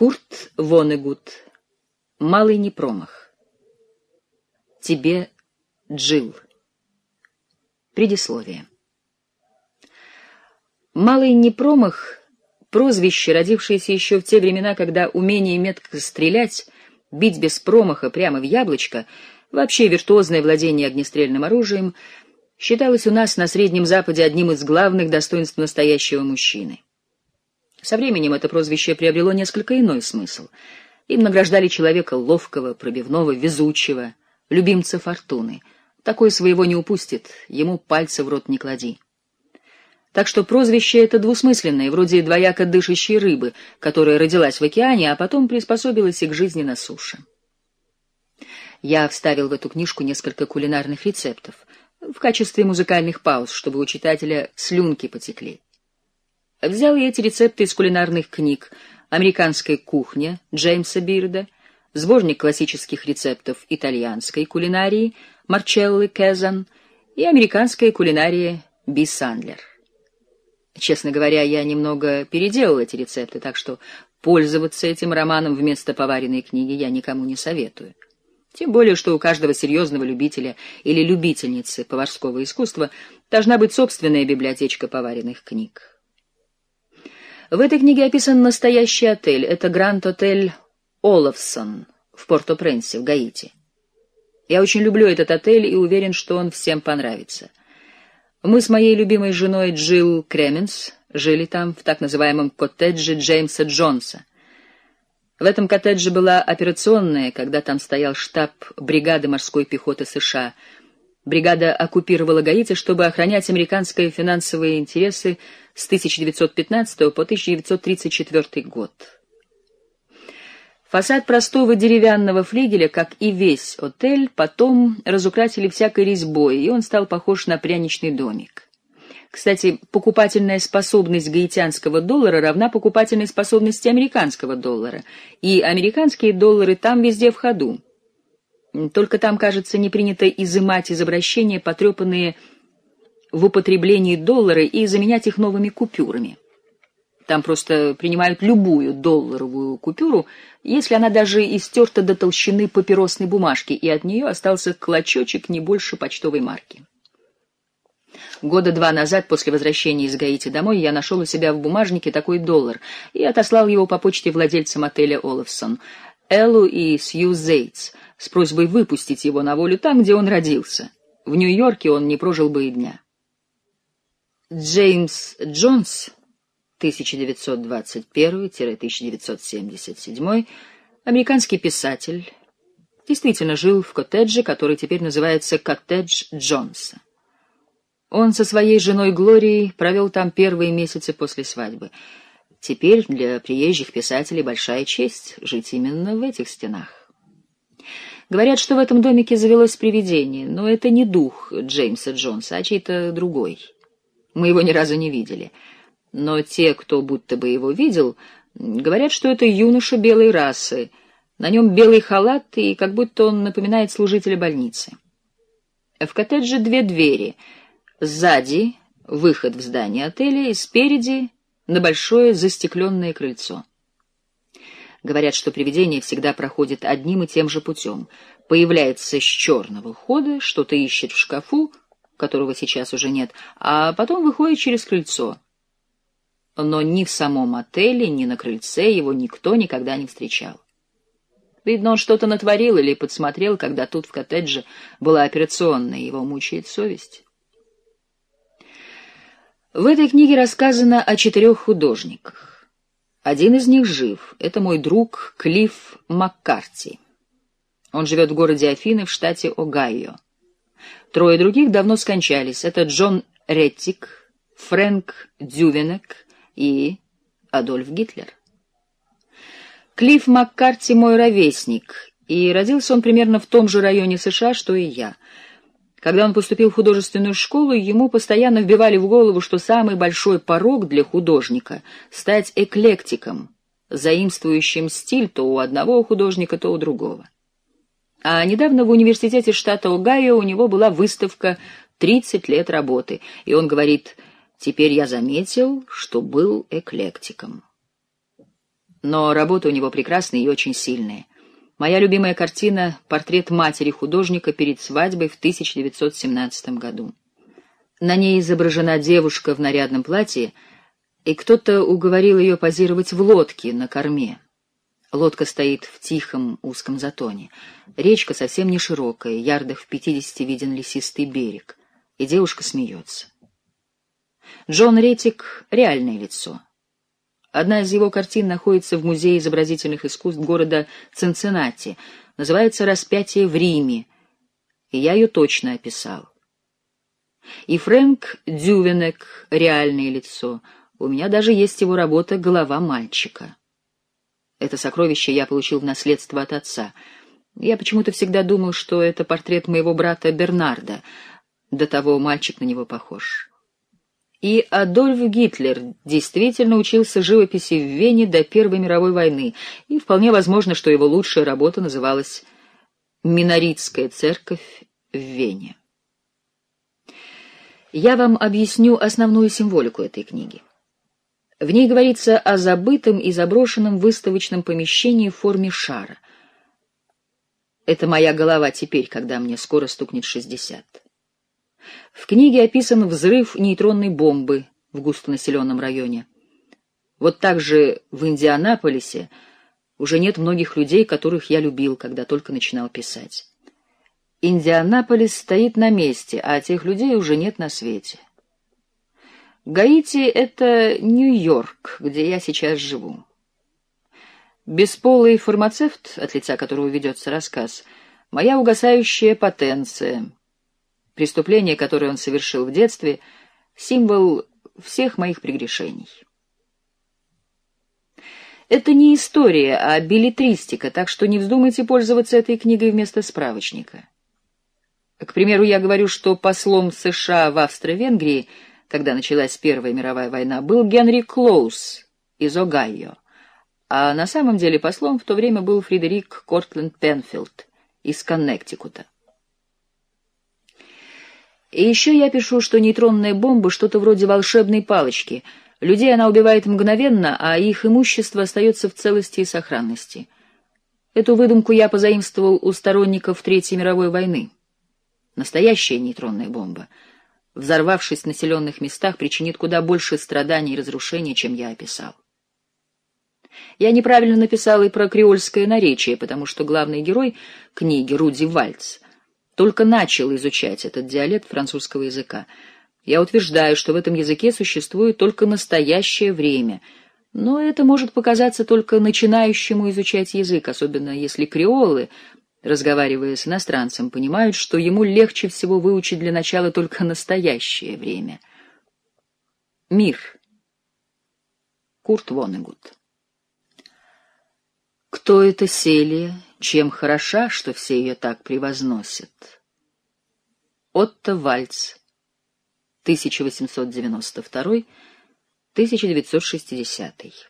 Курт Вонегут. Малый непромах. Тебе, Джил. Предисловие. Малый непромах — прозвище, родившееся еще в те времена, когда умение метко стрелять, бить без промаха прямо в яблочко, вообще виртуозное владение огнестрельным оружием, считалось у нас на Среднем Западе одним из главных достоинств настоящего мужчины. Со временем это прозвище приобрело несколько иной смысл — им награждали человека ловкого, пробивного, везучего, любимца фортуны. Такой своего не упустит, ему пальцы в рот не клади. Так что прозвище это двусмысленное, вроде двояко дышащей рыбы, которая родилась в океане, а потом приспособилась и к жизни на суше. Я вставил в эту книжку несколько кулинарных рецептов в качестве музыкальных пауз, чтобы у читателя слюнки потекли. Взял я эти рецепты из кулинарных книг, «Американская кухня» Джеймса Бирда, сборник классических рецептов итальянской кулинарии Марчеллы Кезан и американская кулинария Би Сандлер. Честно говоря, я немного переделал эти рецепты, так что пользоваться этим романом вместо поваренной книги я никому не советую. Тем более, что у каждого серьезного любителя или любительницы поварского искусства должна быть собственная библиотечка поваренных книг. В этой книге описан настоящий отель. Это Гранд-отель Олафсон в Порто-Пренсе, в Гаити. Я очень люблю этот отель и уверен, что он всем понравится. Мы с моей любимой женой Джилл Кременс жили там, в так называемом коттедже Джеймса Джонса. В этом коттедже была операционная, когда там стоял штаб бригады морской пехоты США — Бригада оккупировала Гаити, чтобы охранять американские финансовые интересы с 1915 по 1934 год. Фасад простого деревянного флигеля, как и весь отель, потом разукрасили всякой резьбой, и он стал похож на пряничный домик. Кстати, покупательная способность гаитянского доллара равна покупательной способности американского доллара, и американские доллары там везде в ходу. Только там, кажется, не принято изымать из обращения потрепанные в употреблении доллары и заменять их новыми купюрами. Там просто принимают любую долларовую купюру, если она даже истерта до толщины папиросной бумажки, и от нее остался клочочек не больше почтовой марки. Года два назад, после возвращения из Гаити домой, я нашел у себя в бумажнике такой доллар и отослал его по почте владельцам отеля «Олафсон», Эллу и Сью Зейтс, с просьбой выпустить его на волю там, где он родился. В Нью-Йорке он не прожил бы и дня. Джеймс Джонс, 1921-1977, американский писатель, действительно жил в коттедже, который теперь называется коттедж Джонса. Он со своей женой Глорией провел там первые месяцы после свадьбы. Теперь для приезжих писателей большая честь жить именно в этих стенах. Говорят, что в этом домике завелось привидение, но это не дух Джеймса Джонса, а чей-то другой. Мы его ни разу не видели. Но те, кто будто бы его видел, говорят, что это юноша белой расы. На нем белый халат, и как будто он напоминает служителя больницы. В коттедже две двери. Сзади — выход в здание отеля, и спереди — на большое застекленное крыльцо. Говорят, что привидение всегда проходит одним и тем же путем. Появляется с черного хода, что-то ищет в шкафу, которого сейчас уже нет, а потом выходит через крыльцо. Но ни в самом отеле, ни на крыльце его никто никогда не встречал. Видно, он что-то натворил или подсмотрел, когда тут в коттедже была операционная, его мучает совесть. В этой книге рассказано о четырех художниках. Один из них жив. Это мой друг Клифф Маккарти. Он живет в городе Афины в штате Огайо. Трое других давно скончались. Это Джон Реттик, Фрэнк Дювенек и Адольф Гитлер. Клифф Маккарти мой ровесник, и родился он примерно в том же районе США, что и я — когда он поступил в художественную школу, ему постоянно вбивали в голову, что самый большой порог для художника — стать эклектиком, заимствующим стиль то у одного художника, то у другого. А недавно в университете штата Огайо у него была выставка «30 лет работы», и он говорит «Теперь я заметил, что был эклектиком». Но работы у него прекрасные и очень сильные. Моя любимая картина — портрет матери художника перед свадьбой в 1917 году. На ней изображена девушка в нарядном платье, и кто-то уговорил ее позировать в лодке на корме. Лодка стоит в тихом узком затоне. Речка совсем не широкая, ярдах в пятидесяти виден лесистый берег, и девушка смеется. Джон Ретик — реальное лицо. Одна из его картин находится в Музее изобразительных искусств города Цинциннати, называется «Распятие в Риме», и я ее точно описал. И Фрэнк Дювенек — реальное лицо. У меня даже есть его работа «Голова мальчика». Это сокровище я получил в наследство от отца. Я почему-то всегда думал, что это портрет моего брата Бернарда. До того мальчик на него похож. И Адольф Гитлер действительно учился живописи в Вене до Первой мировой войны, и вполне возможно, что его лучшая работа называлась «Миноритская церковь в Вене». Я вам объясню основную символику этой книги. В ней говорится о забытом и заброшенном выставочном помещении в форме шара. Это моя голова теперь, когда мне скоро стукнет шестьдесят. В книге описан взрыв нейтронной бомбы в густонаселенном районе. Вот так же в Индианаполисе уже нет многих людей, которых я любил, когда только начинал писать. Индианаполис стоит на месте, а тех людей уже нет на свете. Гаити — это Нью-Йорк, где я сейчас живу. Бесполый фармацевт, от лица которого ведется рассказ, моя угасающая потенция. Преступление, которое он совершил в детстве, символ всех моих прегрешений. Это не история, а билетристика, так что не вздумайте пользоваться этой книгой вместо справочника. К примеру, я говорю, что послом США в Австро-Венгрии — когда началась Первая мировая война, был Генри Клоус из Огайо, а на самом деле послом в то время был Фредерик Кортленд Пенфилд из Коннектикута. И еще я пишу, что нейтронная бомба — что-то вроде волшебной палочки. Людей она убивает мгновенно, а их имущество остается в целости и сохранности. Эту выдумку я позаимствовал у сторонников Третьей мировой войны. Настоящая нейтронная бомба — взорвавшись в населенных местах, причинит куда больше страданий и разрушений, чем я описал. Я неправильно написал и про креольское наречие, потому что главный герой книги, Руди Вальц, только начал изучать этот диалект французского языка. Я утверждаю, что в этом языке существует только настоящее время, но это может показаться только начинающему изучать язык, особенно если креолы разговаривая с иностранцем, понимают, что ему легче всего выучить для начала только настоящее время. Мир. Курт Вонегут. Кто это Селия? Чем хороша, что все ее так превозносят? Отто Вальц. 1892-1960.